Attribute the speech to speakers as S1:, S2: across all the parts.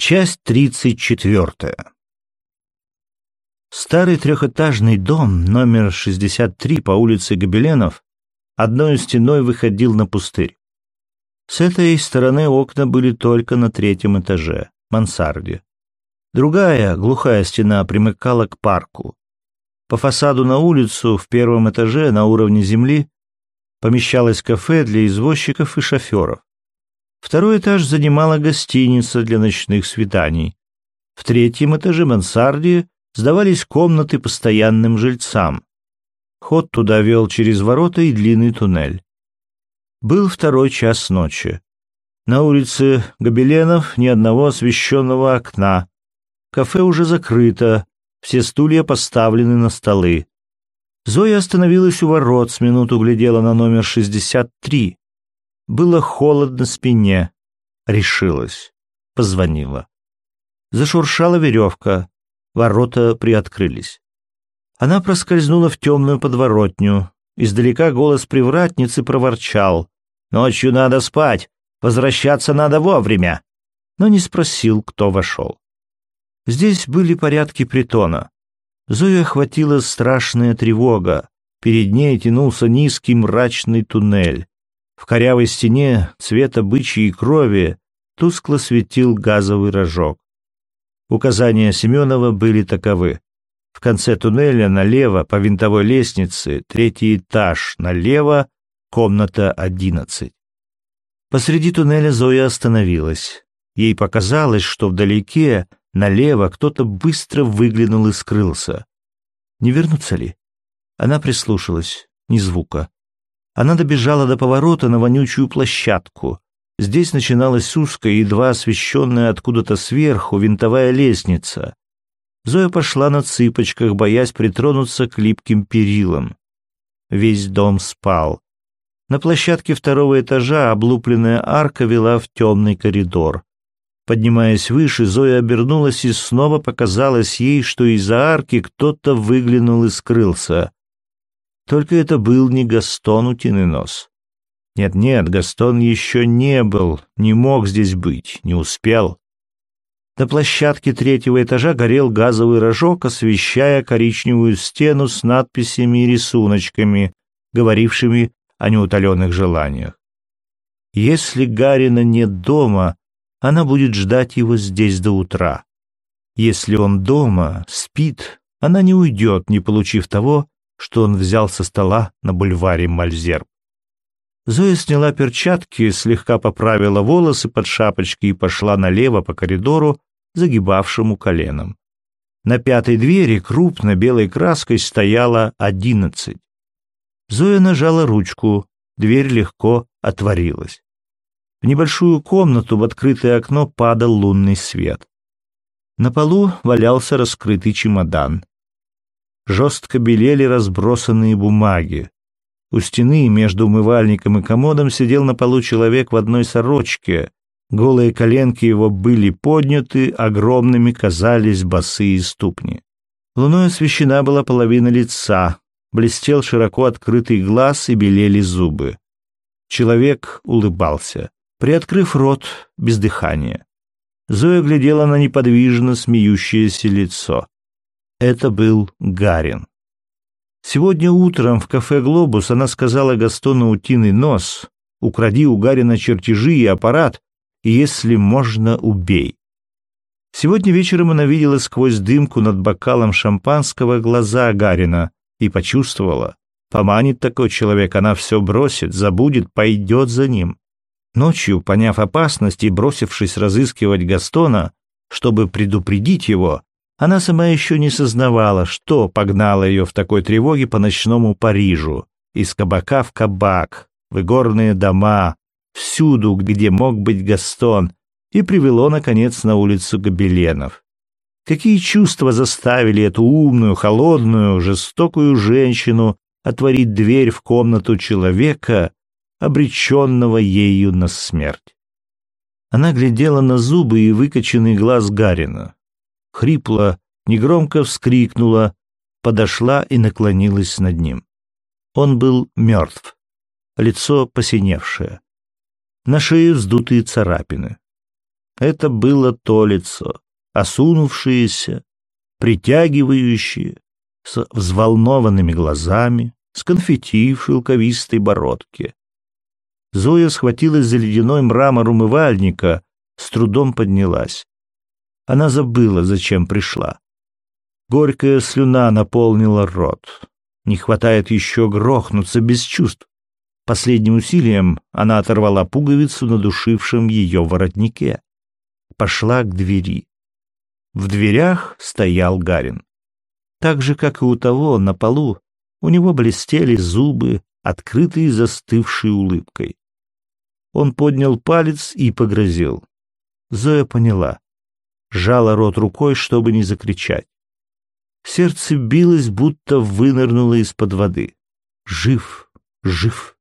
S1: Часть тридцать четвертая. Старый трехэтажный дом номер 63 по улице Гобеленов одной стеной выходил на пустырь. С этой стороны окна были только на третьем этаже, мансарде. Другая, глухая стена примыкала к парку. По фасаду на улицу в первом этаже на уровне земли помещалось кафе для извозчиков и шоферов. Второй этаж занимала гостиница для ночных свиданий. В третьем этаже мансарде сдавались комнаты постоянным жильцам. Ход туда вел через ворота и длинный туннель. Был второй час ночи. На улице Гобеленов ни одного освещенного окна. Кафе уже закрыто, все стулья поставлены на столы. Зоя остановилась у ворот, с минуту глядела на номер 63. Было холодно спине. Решилась. Позвонила. Зашуршала веревка. Ворота приоткрылись. Она проскользнула в темную подворотню. Издалека голос привратницы проворчал. «Ночью надо спать. Возвращаться надо вовремя». Но не спросил, кто вошел. Здесь были порядки притона. Зою охватила страшная тревога. Перед ней тянулся низкий мрачный туннель. В корявой стене цвета бычьей крови тускло светил газовый рожок. Указания Семенова были таковы. В конце туннеля налево по винтовой лестнице, третий этаж, налево, комната одиннадцать. Посреди туннеля Зоя остановилась. Ей показалось, что вдалеке, налево, кто-то быстро выглянул и скрылся. Не вернуться ли? Она прислушалась. Ни звука. Она добежала до поворота на вонючую площадку. Здесь начиналась узкая, едва освещенная откуда-то сверху винтовая лестница. Зоя пошла на цыпочках, боясь притронуться к липким перилам. Весь дом спал. На площадке второго этажа облупленная арка вела в темный коридор. Поднимаясь выше, Зоя обернулась и снова показалось ей, что из-за арки кто-то выглянул и скрылся. Только это был не Гастон Утиный нос. Нет-нет, Гастон еще не был, не мог здесь быть, не успел. На площадке третьего этажа горел газовый рожок, освещая коричневую стену с надписями и рисуночками, говорившими о неутоленных желаниях. Если Гарина нет дома, она будет ждать его здесь до утра. Если он дома, спит, она не уйдет, не получив того, что он взял со стола на бульваре Мальзерб. Зоя сняла перчатки, слегка поправила волосы под шапочкой и пошла налево по коридору, загибавшему коленом. На пятой двери крупно белой краской стояло одиннадцать. Зоя нажала ручку, дверь легко отворилась. В небольшую комнату в открытое окно падал лунный свет. На полу валялся раскрытый чемодан жестко белели разбросанные бумаги. У стены между умывальником и комодом сидел на полу человек в одной сорочке. Голые коленки его были подняты, огромными казались босые ступни. Луной освещена была половина лица, блестел широко открытый глаз и белели зубы. Человек улыбался, приоткрыв рот без дыхания. Зоя глядела на неподвижно смеющееся лицо. Это был Гарин. Сегодня утром в кафе «Глобус» она сказала Гастону «Утиный нос», «Укради у Гарина чертежи и аппарат, если можно, убей». Сегодня вечером она видела сквозь дымку над бокалом шампанского глаза Гарина и почувствовала, поманит такой человек, она все бросит, забудет, пойдет за ним. Ночью, поняв опасность и бросившись разыскивать Гастона, чтобы предупредить его, она сама еще не сознавала, что погнало ее в такой тревоге по ночному Парижу, из кабака в кабак, в игорные дома, всюду, где мог быть Гастон, и привело, наконец, на улицу Гобеленов. Какие чувства заставили эту умную, холодную, жестокую женщину отворить дверь в комнату человека, обреченного ею на смерть? Она глядела на зубы и выкоченный глаз Гарина хрипло, негромко вскрикнула, подошла и наклонилась над ним. Он был мертв, лицо посиневшее. На шее вздутые царапины. Это было то лицо, осунувшееся, притягивающее, с взволнованными глазами, с конфетти в шелковистой бородке. Зоя схватилась за ледяной мрамор умывальника, с трудом поднялась. Она забыла, зачем пришла. Горькая слюна наполнила рот. Не хватает еще грохнуться без чувств. Последним усилием она оторвала пуговицу на душившем ее воротнике. Пошла к двери. В дверях стоял Гарин. Так же, как и у того, на полу, у него блестели зубы, открытые застывшей улыбкой. Он поднял палец и погрозил. Зоя поняла. Жала рот рукой, чтобы не закричать. Сердце билось, будто вынырнуло из-под воды. Жив, жив.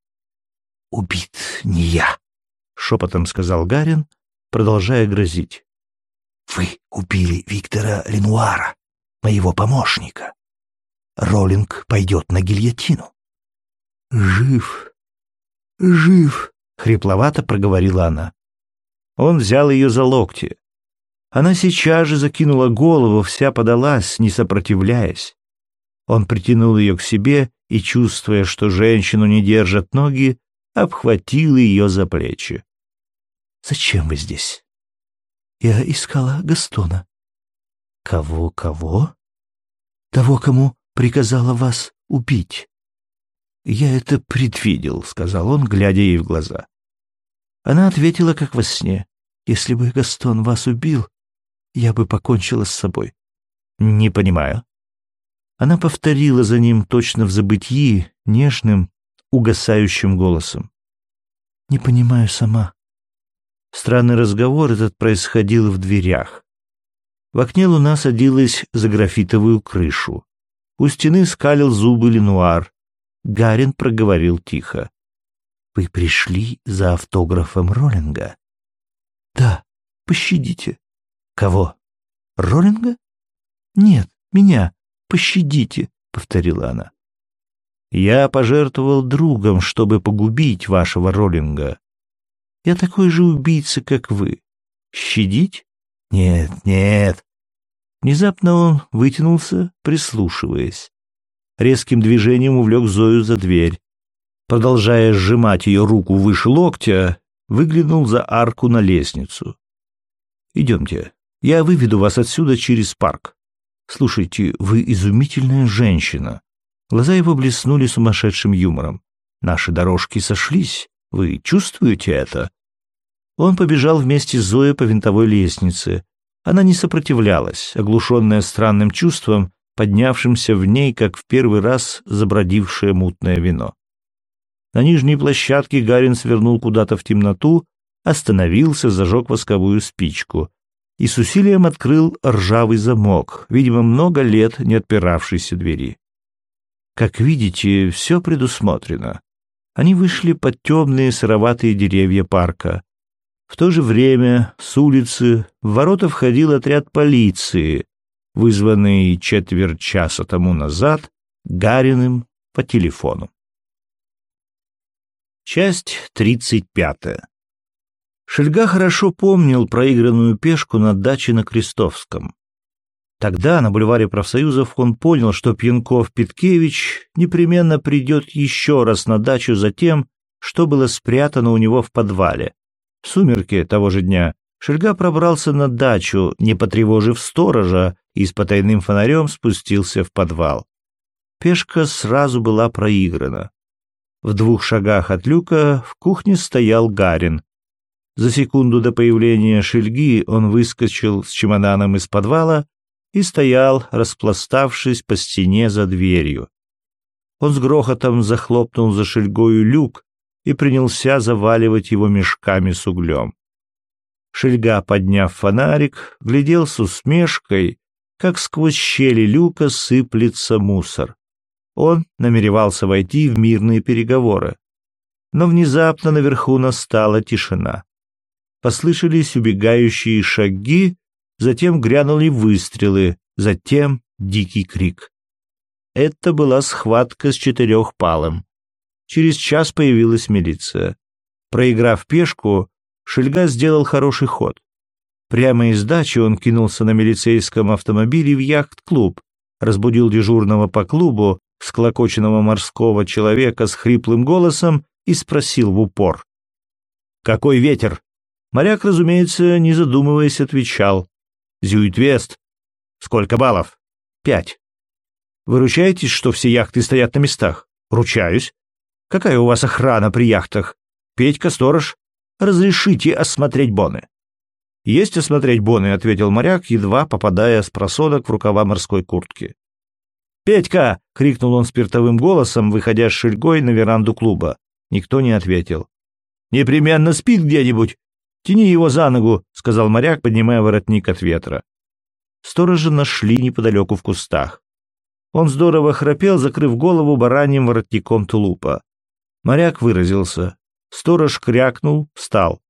S1: «Убит не я», — шепотом сказал Гарин, продолжая грозить. «Вы убили Виктора Ленуара, моего помощника. Роллинг пойдет на гильотину». «Жив, жив», — хрипловато проговорила она. Он взял ее за локти. Она сейчас же закинула голову, вся подалась, не сопротивляясь. Он притянул ее к себе и, чувствуя, что женщину не держат ноги, обхватил ее за плечи. «Зачем вы здесь?» «Я искала Гастона». «Кого, кого?» «Того, кому приказала вас убить». «Я это предвидел», — сказал он, глядя ей в глаза. Она ответила, как во сне. «Если бы Гастон вас убил, я бы покончила с собой». «Не понимаю». Она повторила за ним точно в забытии, нежным, угасающим голосом. «Не понимаю сама». Странный разговор этот происходил в дверях. В окне луна садилась за графитовую крышу. У стены скалил зубы Ленуар. Гарин проговорил тихо. «Вы пришли за автографом Роллинга?» «Да, пощадите». «Кого? Роллинга?» «Нет, меня. Пощадите», — повторила она. Я пожертвовал другом, чтобы погубить вашего Роллинга. Я такой же убийца, как вы. Щадить? Нет, нет. Внезапно он вытянулся, прислушиваясь. Резким движением увлек Зою за дверь. Продолжая сжимать ее руку выше локтя, выглянул за арку на лестницу. «Идемте, я выведу вас отсюда через парк. Слушайте, вы изумительная женщина. Глаза его блеснули сумасшедшим юмором. «Наши дорожки сошлись. Вы чувствуете это?» Он побежал вместе с Зоей по винтовой лестнице. Она не сопротивлялась, оглушенная странным чувством, поднявшимся в ней, как в первый раз забродившее мутное вино. На нижней площадке Гарин свернул куда-то в темноту, остановился, зажег восковую спичку и с усилием открыл ржавый замок, видимо, много лет не отпиравшейся двери. Как видите, все предусмотрено. Они вышли под темные сыроватые деревья парка. В то же время с улицы в ворота входил отряд полиции, вызванный четверть часа тому назад Гариным по телефону. Часть тридцать пятая. Шельга хорошо помнил проигранную пешку на даче на Крестовском. Тогда на бульваре профсоюзов он понял, что Пьянков-Питкевич непременно придет еще раз на дачу за тем, что было спрятано у него в подвале. В сумерки того же дня Шельга пробрался на дачу, не потревожив сторожа, и с потайным фонарем спустился в подвал. Пешка сразу была проиграна. В двух шагах от люка в кухне стоял Гарин. За секунду до появления Шельги он выскочил с чемоданом из подвала и стоял, распластавшись по стене за дверью. Он с грохотом захлопнул за шельгою люк и принялся заваливать его мешками с углем. Шельга, подняв фонарик, глядел с усмешкой, как сквозь щели люка сыплется мусор. Он намеревался войти в мирные переговоры. Но внезапно наверху настала тишина. Послышались убегающие шаги, затем грянули выстрелы, затем дикий крик. Это была схватка с четырехпалым. Через час появилась милиция. Проиграв пешку, Шельга сделал хороший ход. Прямо из дачи он кинулся на милицейском автомобиле в яхт-клуб, разбудил дежурного по клубу, склокоченного морского человека с хриплым голосом и спросил в упор. «Какой ветер?» Моряк, разумеется, не задумываясь, отвечал. «Зюитвест». «Сколько баллов?» «Пять». «Вы ручаетесь, что все яхты стоят на местах?» «Ручаюсь». «Какая у вас охрана при яхтах?» «Петька, сторож. Разрешите осмотреть боны». «Есть осмотреть боны», — ответил моряк, едва попадая с просодок в рукава морской куртки. «Петька!» — крикнул он спиртовым голосом, выходя с шельгой на веранду клуба. Никто не ответил. «Непременно спит где-нибудь. Тяни его за ногу», — сказал моряк, поднимая воротник от ветра. Сторожа нашли неподалеку в кустах. Он здорово храпел, закрыв голову бараньим воротником тулупа. Моряк выразился. Сторож крякнул, встал.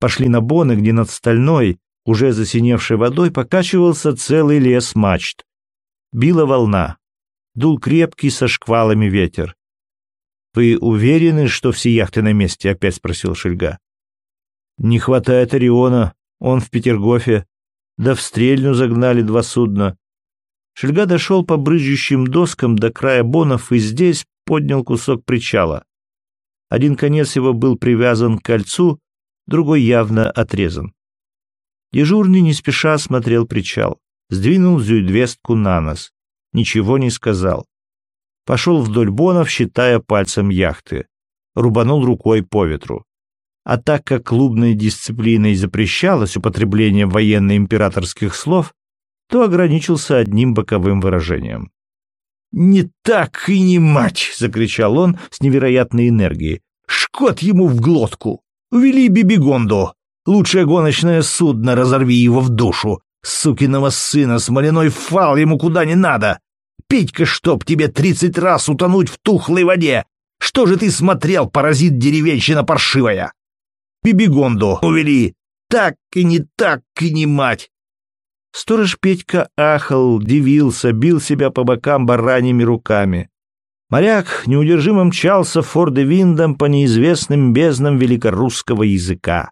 S1: Пошли на боны, где над стальной, уже засиневшей водой, покачивался целый лес мачт. Била волна дул крепкий со шквалами ветер. «Вы уверены, что все яхты на месте?» — опять спросил Шельга. «Не хватает Ориона, он в Петергофе. Да в стрельню загнали два судна». Шельга дошел по брызжущим доскам до края бонов и здесь поднял кусок причала. Один конец его был привязан к кольцу, другой явно отрезан. Дежурный не спеша смотрел причал, сдвинул зюйдвестку на нос ничего не сказал. Пошел вдоль бонов, считая пальцем яхты. Рубанул рукой по ветру. А так как клубной дисциплиной запрещалось употребление военно-императорских слов, то ограничился одним боковым выражением. «Не так и не мать!» — закричал он с невероятной энергией. «Шкот ему в глотку! Увели Бибигонду! Лучшее гоночное судно, разорви его в душу! Сукиного сына, смоляной фал ему куда не надо! Петька, чтоб тебе тридцать раз утонуть в тухлой воде! Что же ты смотрел, паразит деревенщина паршивая? Бибигонду увели! Так и не так и не мать!» Сторож Петька ахал, дивился, бил себя по бокам бараньими руками. Моряк неудержимо мчался Форде Виндом по неизвестным безднам великорусского языка.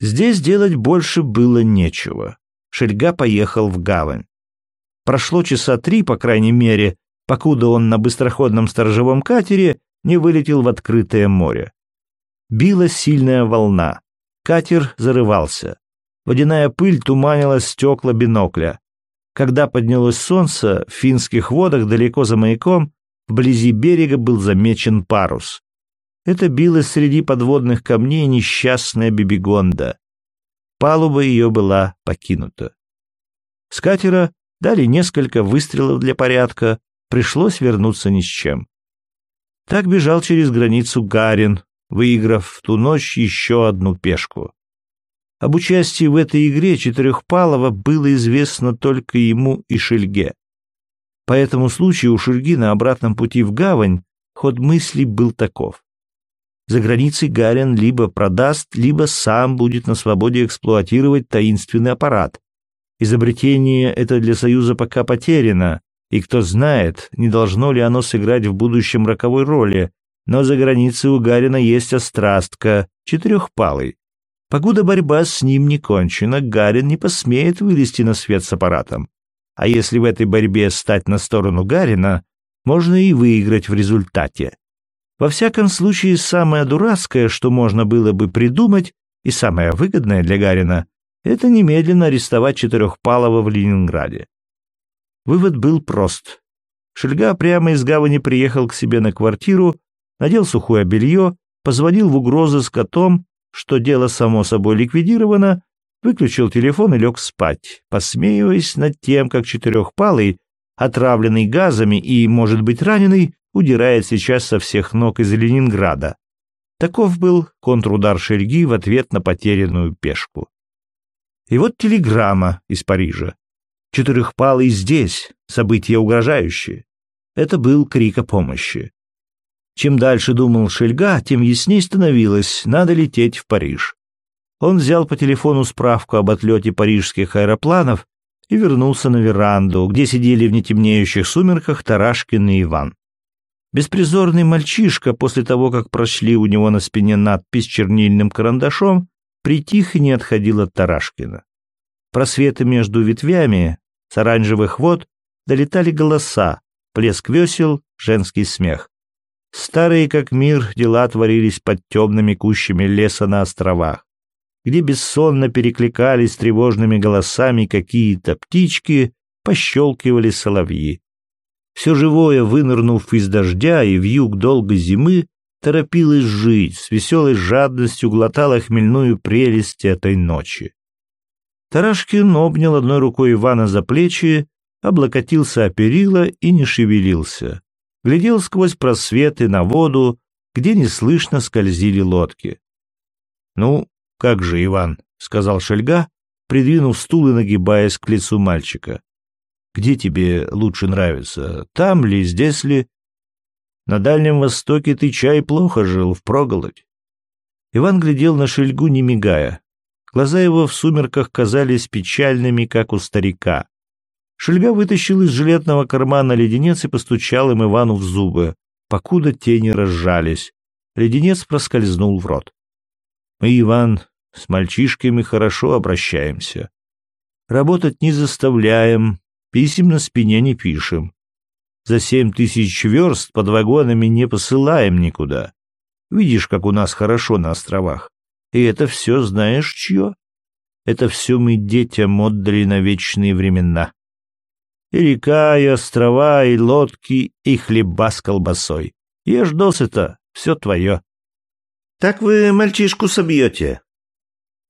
S1: Здесь делать больше было нечего. Шельга поехал в гавань. Прошло часа три, по крайней мере, покуда он на быстроходном сторожевом катере не вылетел в открытое море. Била сильная волна. Катер зарывался. Водяная пыль туманила стекла бинокля. Когда поднялось солнце, в финских водах далеко за маяком, вблизи берега был замечен парус. Это билась среди подводных камней несчастная Бибигонда. Палуба ее была покинута. С катера дали несколько выстрелов для порядка, пришлось вернуться ни с чем. Так бежал через границу Гарин, выиграв в ту ночь еще одну пешку. Об участии в этой игре Четырехпалова было известно только ему и Шельге. По этому случаю у Шельги на обратном пути в гавань ход мыслей был таков. За границей Гарин либо продаст, либо сам будет на свободе эксплуатировать таинственный аппарат. Изобретение это для Союза пока потеряно, и кто знает, не должно ли оно сыграть в будущем роковой роли, но за границей у Гарина есть острастка, четырехпалый. Погода борьба с ним не кончена, Гарин не посмеет вылезти на свет с аппаратом. А если в этой борьбе стать на сторону Гарина, можно и выиграть в результате. Во всяком случае, самое дурацкое, что можно было бы придумать, и самое выгодное для Гарина, это немедленно арестовать Четырехпалова в Ленинграде. Вывод был прост. Шельга прямо из гавани приехал к себе на квартиру, надел сухое белье, позвонил в угрозыск о том, что дело само собой ликвидировано, выключил телефон и лег спать, посмеиваясь над тем, как Четырехпалый, отравленный газами и, может быть, раненый, удирает сейчас со всех ног из Ленинграда. Таков был контрудар Шельги в ответ на потерянную пешку. И вот телеграмма из Парижа. Четырехпалый здесь, события угрожающие. Это был крик о помощи. Чем дальше думал Шельга, тем ясней становилось, надо лететь в Париж. Он взял по телефону справку об отлете парижских аэропланов и вернулся на веранду, где сидели в нетемнеющих сумерках Тарашкин и Иван. Беспризорный мальчишка, после того, как прошли у него на спине надпись чернильным карандашом, притих и не отходил от Тарашкина. просветы между ветвями, с оранжевых вод долетали голоса, плеск весел, женский смех. Старые как мир дела творились под темными кущами леса на островах, где бессонно перекликались тревожными голосами какие-то птички, пощелкивали соловьи. Все живое, вынырнув из дождя и в юг долгой зимы, торопилось жить, с веселой жадностью глотало хмельную прелесть этой ночи. Тарашкин обнял одной рукой Ивана за плечи, облокотился о перила и не шевелился. Глядел сквозь просветы на воду, где неслышно скользили лодки. «Ну, как же, Иван?» — сказал Шельга, придвинув стул и нагибаясь к лицу мальчика. Где тебе лучше нравится? Там ли, здесь ли? На Дальнем Востоке ты чай плохо жил, впроголодь. Иван глядел на Шельгу, не мигая. Глаза его в сумерках казались печальными, как у старика. Шельга вытащил из жилетного кармана леденец и постучал им Ивану в зубы, покуда тени разжались. Леденец проскользнул в рот. Мы, Иван, с мальчишками хорошо обращаемся. Работать не заставляем, Писем на спине не пишем. За семь тысяч верст под вагонами не посылаем никуда. Видишь, как у нас хорошо на островах. И это все знаешь чье? Это все мы детям отдали на вечные времена. И река, и острова, и лодки, и хлеба с колбасой. Ешь досыта, все твое. Так вы мальчишку собьете?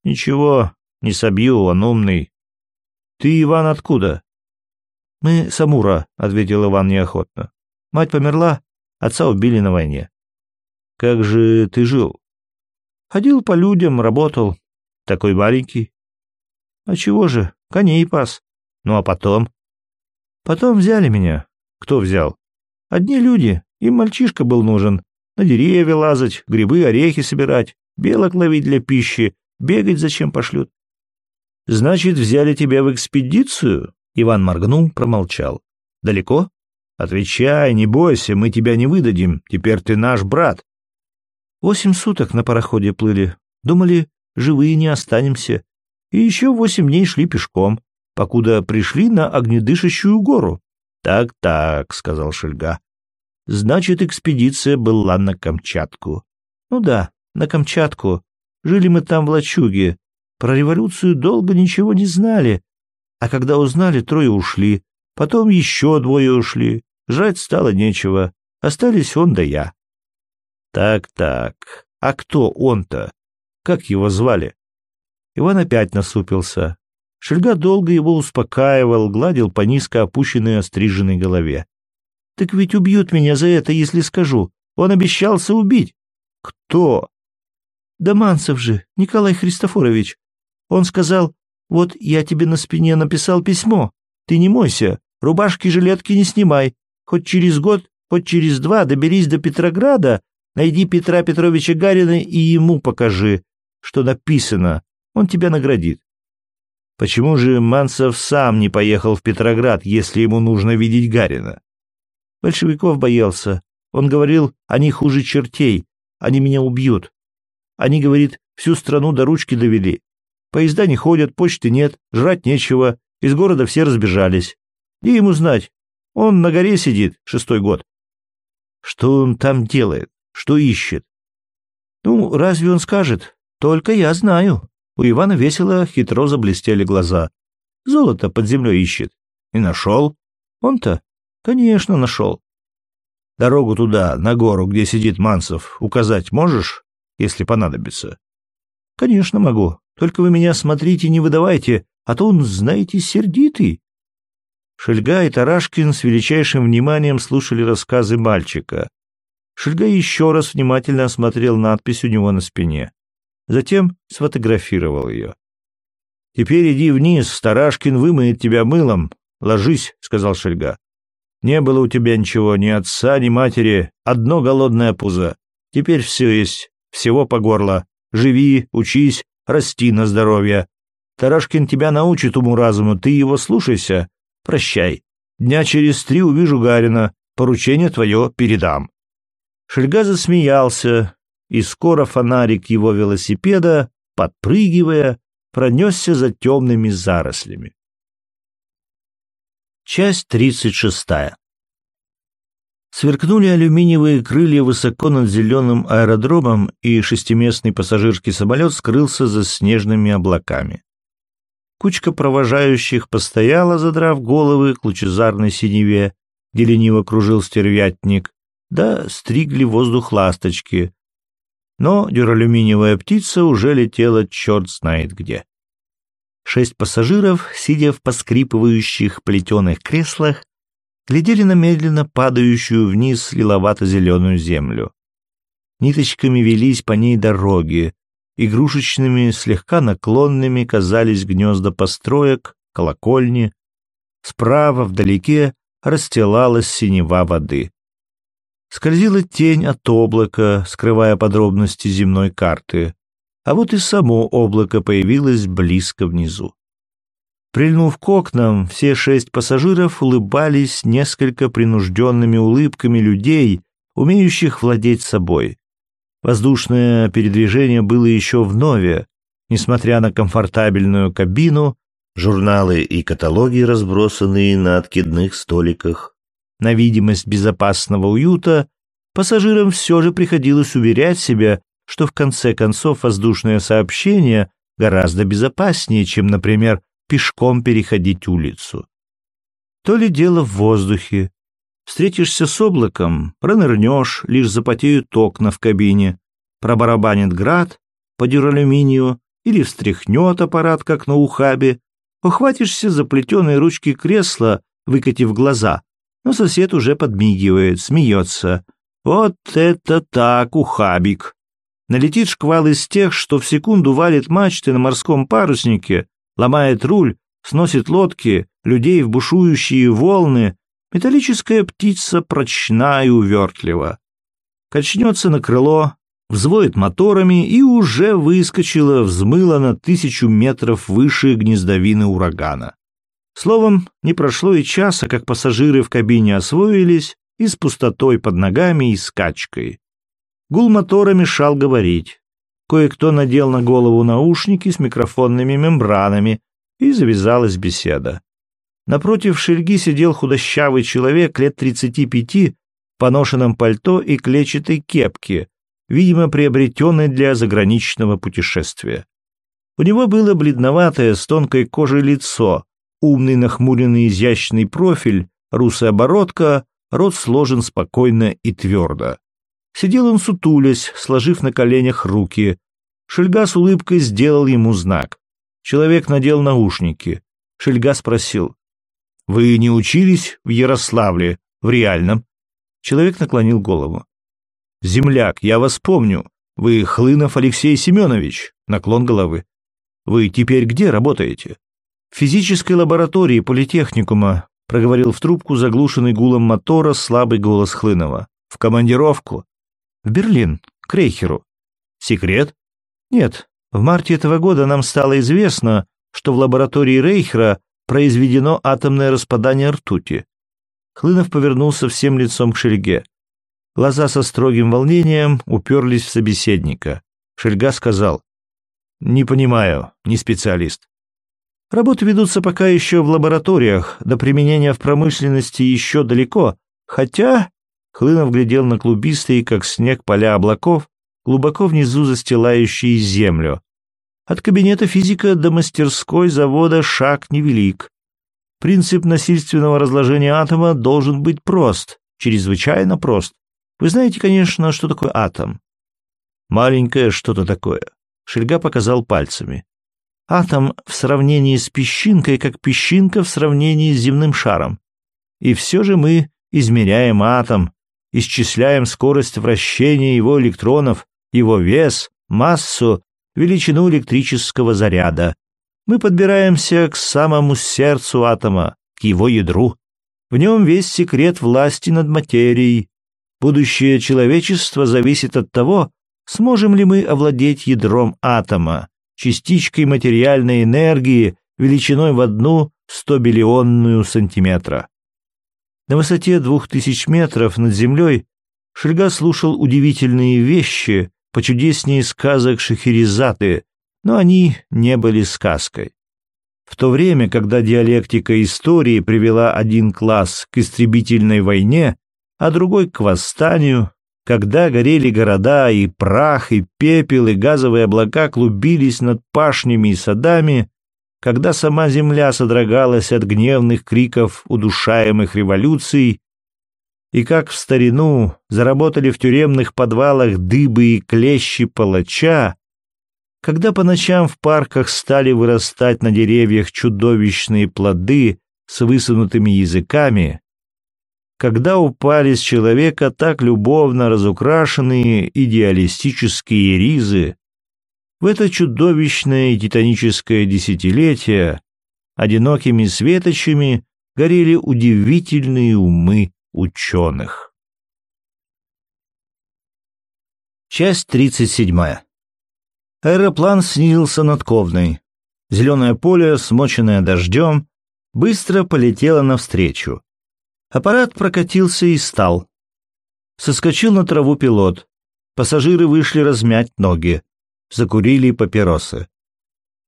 S1: Ничего, не собью, он умный. Ты, Иван, откуда? «Мы с Амура», — ответил Иван неохотно. «Мать померла, отца убили на войне». «Как же ты жил?» «Ходил по людям, работал. Такой маленький». «А чего же, коней пас. Ну а потом?» «Потом взяли меня». «Кто взял?» «Одни люди. Им мальчишка был нужен. На деревья лазать, грибы, орехи собирать, белок ловить для пищи, бегать зачем пошлют». «Значит, взяли тебя в экспедицию?» Иван моргнул, промолчал. «Далеко?» «Отвечай, не бойся, мы тебя не выдадим. Теперь ты наш брат». Восемь суток на пароходе плыли. Думали, живые не останемся. И еще восемь дней шли пешком, покуда пришли на огнедышащую гору. «Так-так», — сказал Шельга. «Значит, экспедиция была на Камчатку». «Ну да, на Камчатку. Жили мы там в лачуге. Про революцию долго ничего не знали, а когда узнали, трое ушли. Потом еще двое ушли. Жрать стало нечего. Остались он да я. Так-так. А кто он-то? Как его звали? Иван опять насупился. Шельга долго его успокаивал, гладил по низко опущенной остриженной голове. «Так ведь убьют меня за это, если скажу. Он обещался убить». «Кто?» «Доманцев же, Николай Христофорович. Он сказал, вот я тебе на спине написал письмо. Ты не мойся, рубашки жилетки не снимай. Хоть через год, хоть через два доберись до Петрограда, найди Петра Петровича Гарина и ему покажи, что написано. Он тебя наградит. Почему же Манцев сам не поехал в Петроград, если ему нужно видеть Гарина? Большевиков боялся. Он говорил, они хуже чертей, они меня убьют. Они, говорит, всю страну до ручки довели. Поезда не ходят, почты нет, жрать нечего, из города все разбежались. И ему знать, он на горе сидит, шестой год. Что он там делает? Что ищет? Ну, разве он скажет? Только я знаю. У Ивана весело, хитро заблестели глаза. Золото под землей ищет. И нашел. Он-то, конечно, нашел. Дорогу туда, на гору, где сидит Мансов, указать можешь, если понадобится? Конечно, могу. Только вы меня смотрите, не выдавайте, а то он, знаете, сердитый. Шельга и Тарашкин с величайшим вниманием слушали рассказы мальчика. Шельга еще раз внимательно осмотрел надпись у него на спине. Затем сфотографировал ее. «Теперь иди вниз, Тарашкин вымоет тебя мылом. Ложись», — сказал Шельга. «Не было у тебя ничего, ни отца, ни матери, одно голодное пузо. Теперь все есть, всего по горло. Живи, учись, расти на здоровье. Тарашкин тебя научит уму-разуму, ты его слушайся. Прощай. Дня через три увижу Гарина, поручение твое передам». Шельга засмеялся, и скоро фонарик его велосипеда, подпрыгивая, пронесся за темными зарослями. Часть тридцать шестая. Сверкнули алюминиевые крылья высоко над зеленым аэродромом, и шестиместный пассажирский самолет скрылся за снежными облаками. Кучка провожающих постояла, задрав головы к лучезарной синеве, где лениво кружил стервятник, да стригли воздух ласточки. Но дюралюминиевая птица уже летела черт знает где. Шесть пассажиров, сидя в поскрипывающих плетеных креслах, глядели на медленно падающую вниз лиловато-зеленую землю. Ниточками велись по ней дороги, игрушечными, слегка наклонными казались гнезда построек, колокольни. Справа, вдалеке, расстилалась синева воды. Скользила тень от облака, скрывая подробности земной карты, а вот и само облако появилось близко внизу. Прильнув к окнам, все шесть пассажиров улыбались несколько принужденными улыбками людей, умеющих владеть собой. Воздушное передвижение было еще в нове, несмотря на комфортабельную кабину, журналы и каталоги, разбросанные на откидных столиках. На видимость безопасного уюта пассажирам все же приходилось уверять себя, что в конце концов воздушное сообщение гораздо безопаснее, чем, например, пешком переходить улицу. То ли дело в воздухе. Встретишься с облаком, пронырнешь, лишь запотеют окна в кабине, пробарабанит град по дюралюминию или встряхнет аппарат, как на ухабе, ухватишься за плетеные ручки кресла, выкатив глаза, но сосед уже подмигивает, смеется. Вот это так, ухабик! Налетит шквал из тех, что в секунду валит мачты на морском паруснике, ломает руль, сносит лодки, людей в бушующие волны, металлическая птица прочна и увертлива. Качнется на крыло, взвоет моторами и уже выскочила, взмыла на тысячу метров выше гнездовины урагана. Словом, не прошло и часа, как пассажиры в кабине освоились и с пустотой под ногами и скачкой. Гул мотора мешал говорить. Кое-кто надел на голову наушники с микрофонными мембранами, и завязалась беседа. Напротив Шельги сидел худощавый человек лет тридцати пяти в поношенном пальто и клетчатой кепке, видимо, приобретенной для заграничного путешествия. У него было бледноватое с тонкой кожей лицо, умный нахмуренный изящный профиль, русая бородка, рот сложен спокойно и твердо. Сидел он сутулясь, сложив на коленях руки. Шельга с улыбкой сделал ему знак. Человек надел наушники. Шельга спросил. «Вы не учились в Ярославле, в реальном?» Человек наклонил голову. «Земляк, я вас помню. Вы Хлынов Алексей Семенович». Наклон головы. «Вы теперь где работаете?» «В физической лаборатории политехникума», проговорил в трубку заглушенный гулом мотора слабый голос Хлынова. «В командировку?» В Берлин, к Рейхеру. Секрет? Нет. В марте этого года нам стало известно, что в лаборатории Рейхера произведено атомное распадание ртути. Хлынов повернулся всем лицом к Шельге. Глаза со строгим волнением уперлись в собеседника. Шельга сказал, «Не понимаю, не специалист». Работы ведутся пока еще в лабораториях, до применения в промышленности еще далеко, хотя Хлынов глядел на клубистые, как снег, поля облаков, глубоко внизу застилающие землю. От кабинета физика до мастерской завода шаг невелик. Принцип насильственного разложения атома должен быть прост, чрезвычайно прост. Вы знаете, конечно, что такое атом. Маленькое что-то такое. Шельга показал пальцами. Атом в сравнении с песчинкой, как песчинка в сравнении с земным шаром. И все же мы измеряем атом, исчисляем скорость вращения его электронов, его вес, массу, величину электрического заряда. Мы подбираемся к самому сердцу атома, к его ядру. В нем весь секрет власти над материей. Будущее человечества зависит от того, сможем ли мы овладеть ядром атома, частичкой материальной энергии величиной в одну стобиллионную сантиметра. На высоте двух тысяч метров над землей Шельга слушал удивительные вещи, почудеснее сказок Шахерезады, но они не были сказкой. В то время, когда диалектика истории привела один класс к истребительной войне, а другой к восстанию, когда горели города, и прах, и пепел, и газовые облака клубились над пашнями и садами, когда сама земля содрогалась от гневных криков удушаемых революций, и как в старину заработали в тюремных подвалах дыбы и клещи палача, когда по ночам в парках стали вырастать на деревьях чудовищные плоды с высунутыми языками, когда упали с человека так любовно разукрашенные идеалистические ризы, в это чудовищное титаническое десятилетие одинокими светочами горели удивительные умы ученых. Часть 37. Аэроплан снизился над Ковной. Зеленое поле, смоченное дождем, быстро полетело навстречу. Аппарат прокатился и стал. Соскочил на траву пилот. Пассажиры вышли размять ноги. Закурили папиросы.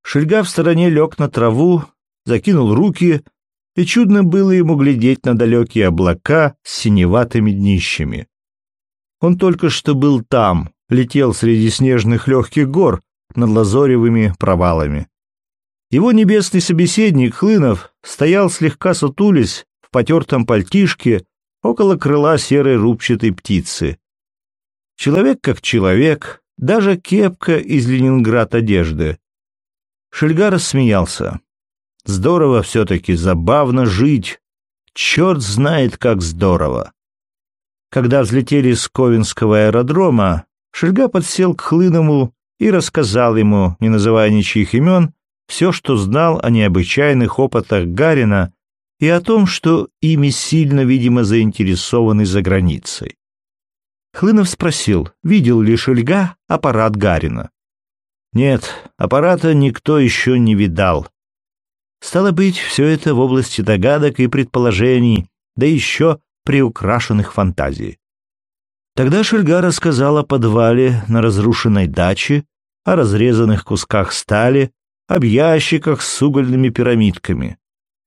S1: Шельга в стороне лег на траву, закинул руки, и чудно было ему глядеть на далекие облака с синеватыми днищами. Он только что был там, летел среди снежных легких гор над лазоревыми провалами. Его небесный собеседник Хлынов стоял слегка сутулясь в потертом пальтишке около крыла серой рубчатой птицы. Человек как человек, даже кепка из Ленинград одежды. Шельга рассмеялся. Здорово все-таки, забавно жить. Черт знает, как здорово. Когда взлетели с Ковенского аэродрома, Шельга подсел к Хлынову и рассказал ему, не называя ничьих имен, все, что знал о необычайных опытах Гарина и о том, что ими сильно, видимо, заинтересованы за границей. Хлынов спросил, видел ли Шельга аппарат Гарина. Нет, аппарата никто еще не видал. Стало быть, все это в области догадок и предположений, да еще приукрашенных фантазий. Тогда Шельга рассказал о подвале на разрушенной даче, о разрезанных кусках стали, об ящиках с угольными пирамидками.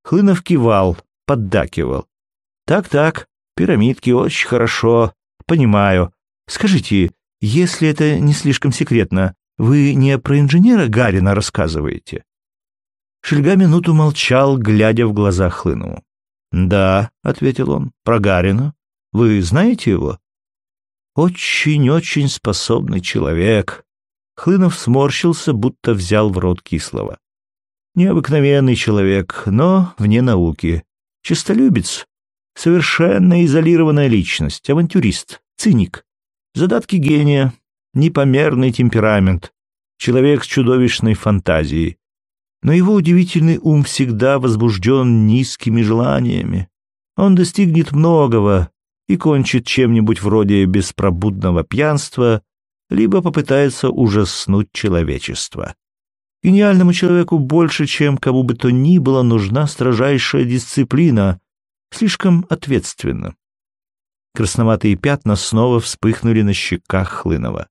S1: Хлынов кивал, поддакивал. «Так-так, пирамидки очень хорошо. Понимаю. Скажите, если это не слишком секретно, вы не про инженера Гарина рассказываете?» Шельга минуту молчал, глядя в глаза Хлынову. «Да», — ответил он, — «про Гарина. Вы знаете его?» «Очень-очень способный человек». Хлынов сморщился, будто взял в рот кислого. Необыкновенный человек, но вне науки. Чистолюбец. Совершенно изолированная личность, авантюрист, циник. Задатки гения, непомерный темперамент, человек с чудовищной фантазией. Но его удивительный ум всегда возбужден низкими желаниями. Он достигнет многого и кончит чем-нибудь вроде беспробудного пьянства, либо попытается ужаснуть человечество. Гениальному человеку больше, чем кому бы то ни было, нужна строжайшая дисциплина, слишком ответственно. Красноватые пятна снова вспыхнули на щеках Хлынова.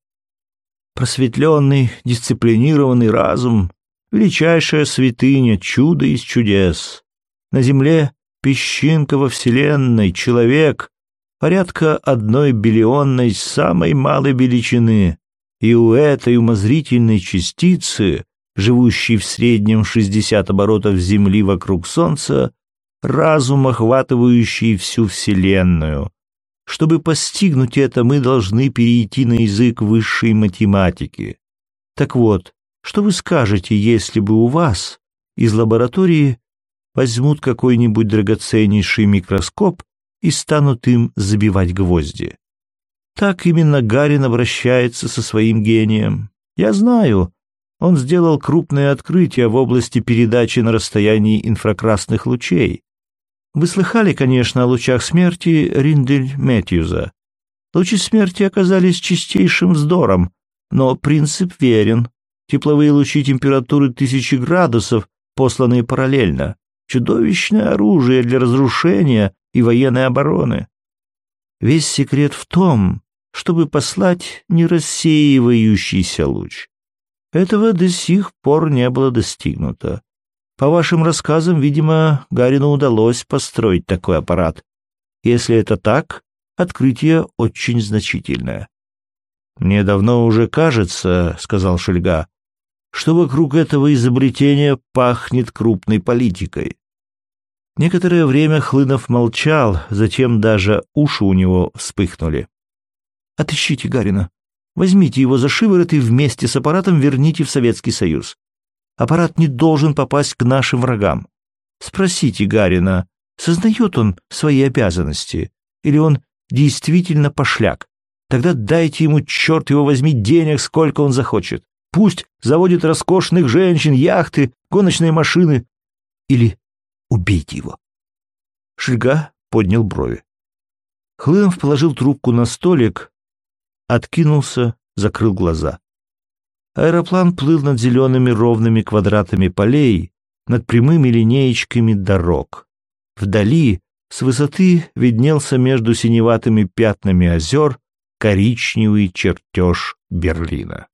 S1: Просветленный, дисциплинированный разум — величайшая святыня, чудо из чудес. На земле песчинка во вселенной, человек, порядка одной биллионной самой малой величины, и у этой умозрительной частицы живущий в среднем 60 оборотов Земли вокруг Солнца, разум, охватывающий всю Вселенную. Чтобы постигнуть это, мы должны перейти на язык высшей математики. Так вот, что вы скажете, если бы у вас из лаборатории возьмут какой-нибудь драгоценнейший микроскоп и станут им забивать гвозди? Так именно Гарин обращается со своим гением. Я знаю, он сделал крупное открытие в области передачи на расстоянии инфракрасных лучей. Вы слыхали, конечно, о лучах смерти Риндель Мэтьюза. Лучи смерти оказались чистейшим вздором, но принцип верен. Тепловые лучи температуры тысячи градусов, посланные параллельно. Чудовищное оружие для разрушения и военной обороны. Весь секрет в том, чтобы послать нерассеивающийся луч. Этого до сих пор не было достигнуто. По вашим рассказам, видимо, Гарину удалось построить такой аппарат. Если это так, открытие очень значительное. «Мне давно уже кажется, — сказал Шельга, — что вокруг этого изобретения пахнет крупной политикой. Некоторое время Хлынов молчал, затем даже уши у него вспыхнули. «Отыщите Гарина. Возьмите его за шиворот и вместе с аппаратом верните в Советский Союз. Аппарат не должен попасть к нашим врагам. Спросите Гарина, сознает он свои обязанности, или он действительно пошляк? Тогда дайте ему, черт его возьми, денег, сколько он захочет. Пусть заводит роскошных женщин, яхты, гоночные машины. Или убейте его. Шельга поднял брови. Хлынов положил трубку на столик, откинулся, закрыл глаза. Аэроплан плыл над зелеными ровными квадратами полей, над прямыми линеечками дорог. Вдали, с высоты, виднелся между синеватыми пятнами озер коричневый чертеж Берлина.